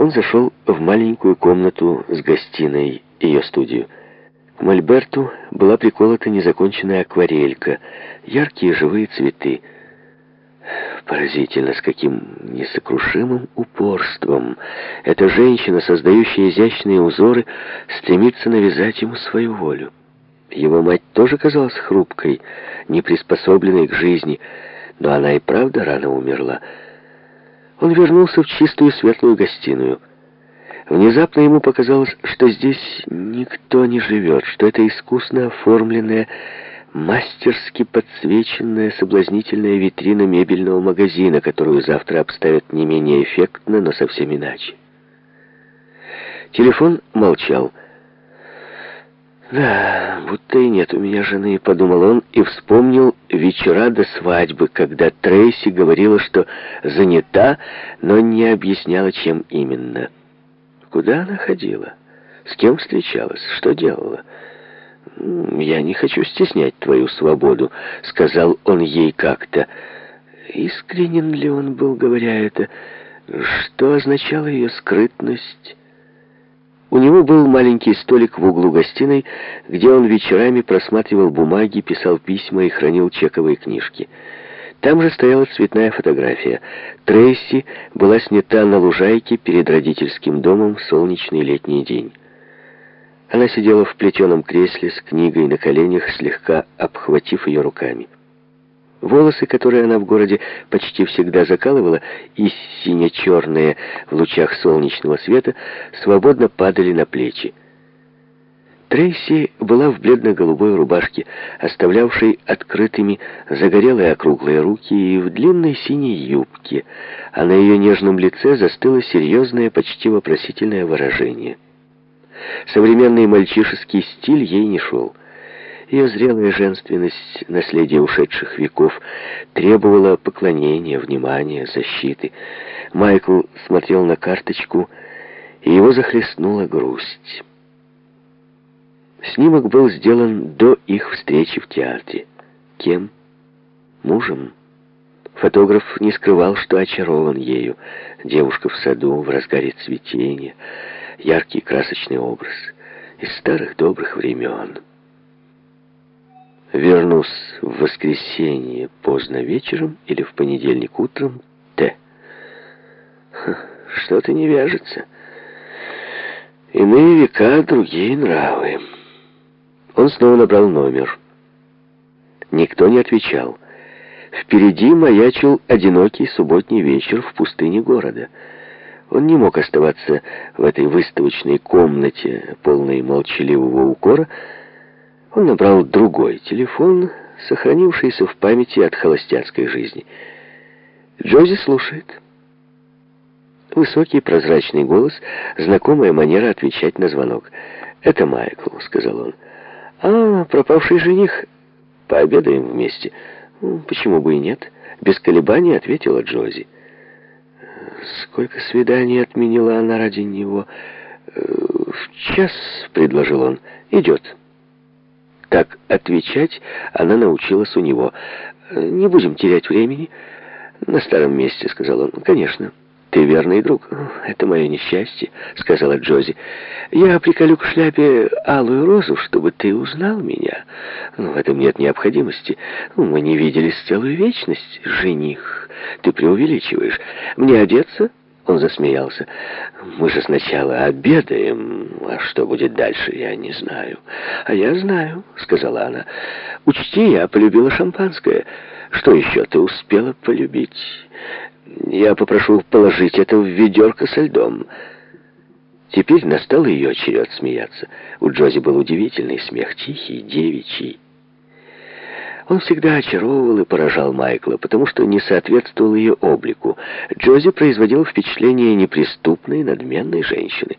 Он зашел в маленькую комнату с гостиной, ее студию. К мольберту была приколота незаконченная акварелька, яркие живые цветы. Поразительно, с каким несокрушимым упорством эта женщина, создающая изящные узоры, стремится навязать ему свою волю. Его мать тоже казалась хрупкой, неприспособленной к жизни, но она и правда рано умерла. Он вернулся в чистую светлую гостиную. Внезапно ему показалось, что здесь никто не живет, что это искусно оформленная, мастерски подсвеченная соблазнительная витрина мебельного магазина, которую завтра обставят не менее эффектно, но совсем иначе. Телефон молчал. «Да, будто и нет у меня жены», — подумал он и вспомнил вечера до свадьбы, когда Трейси говорила, что занята, но не объясняла, чем именно. Куда она ходила? С кем встречалась? Что делала? «Я не хочу стеснять твою свободу», — сказал он ей как-то. Искренен ли он был, говоря это? Что означала ее скрытность? У него был маленький столик в углу гостиной, где он вечерами просматривал бумаги, писал письма и хранил чековые книжки. Там же стояла цветная фотография. Трейси была снята на лужайке перед родительским домом в солнечный летний день. Она сидела в плетеном кресле с книгой на коленях, слегка обхватив ее руками. Волосы, которые она в городе почти всегда закалывала, и сине-черные в лучах солнечного света, свободно падали на плечи. Трейси была в бледно-голубой рубашке, оставлявшей открытыми загорелые округлые руки и в длинной синей юбке, а на ее нежном лице застыло серьезное, почти вопросительное выражение. Современный мальчишеский стиль ей не шел. Ее зрелая женственность, наследие ушедших веков, требовала поклонения, внимания, защиты. Майкл смотрел на карточку, и его захлестнула грусть. Снимок был сделан до их встречи в театре. Кем? Мужем? Фотограф не скрывал, что очарован ею. Девушка в саду, в разгаре цветения, яркий красочный образ из старых добрых времен. Вернусь в воскресенье поздно вечером или в понедельник утром, Т. Что-то не вяжется. Иные века, другие нравы. Он снова набрал номер. Никто не отвечал. Впереди маячил одинокий субботний вечер в пустыне города. Он не мог оставаться в этой выставочной комнате, полной молчаливого укора, он набрал другой телефон, сохранившийся в памяти от холостяцкой жизни. Джози слушает. Высокий прозрачный голос, знакомая манера отвечать на звонок. «Это Майкл», — сказал он. «А, пропавший жених. Пообедаем вместе». «Почему бы и нет?» Без колебаний ответила Джози. Сколько свиданий отменила она ради него. «Э, «В час», — предложил он. «Идет». Так отвечать она научилась у него. «Не будем терять времени». «На старом месте», — сказал он. «Конечно». «Ты верный друг. Это мое несчастье», — сказала Джози. «Я приколю к шляпе алую розу, чтобы ты узнал меня. Но в этом нет необходимости. Мы не виделись целую вечность, жених. Ты преувеличиваешь. Мне одеться?» Он засмеялся. «Мы же сначала обедаем, а что будет дальше, я не знаю». «А я знаю», — сказала она. «Учти, я полюбила шампанское. Что еще ты успела полюбить? Я попрошу положить это в ведерко со льдом». Теперь настал ее черед смеяться. У Джози был удивительный смех, тихий, девичий. Он всегда очаровывал и поражал Майкла, потому что не соответствовал ее облику. Джози производила впечатление неприступной, надменной женщины.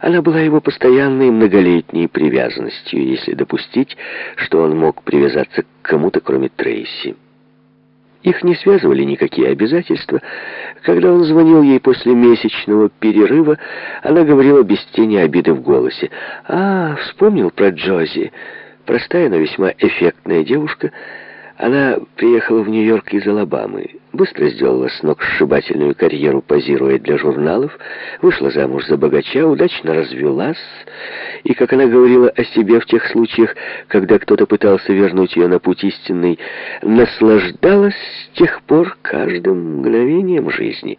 Она была его постоянной многолетней привязанностью, если допустить, что он мог привязаться к кому-то, кроме Трейси. Их не связывали никакие обязательства. Когда он звонил ей после месячного перерыва, она говорила без тени обиды в голосе. «А, вспомнил про Джози». Простая, но весьма эффектная девушка. Она приехала в Нью-Йорк из Алабамы, быстро сделала сногсшибательную карьеру, позируя для журналов, вышла замуж за богача, удачно развелась, и, как она говорила о себе в тех случаях, когда кто-то пытался вернуть ее на путь истинный, наслаждалась с тех пор каждым мгновением жизни.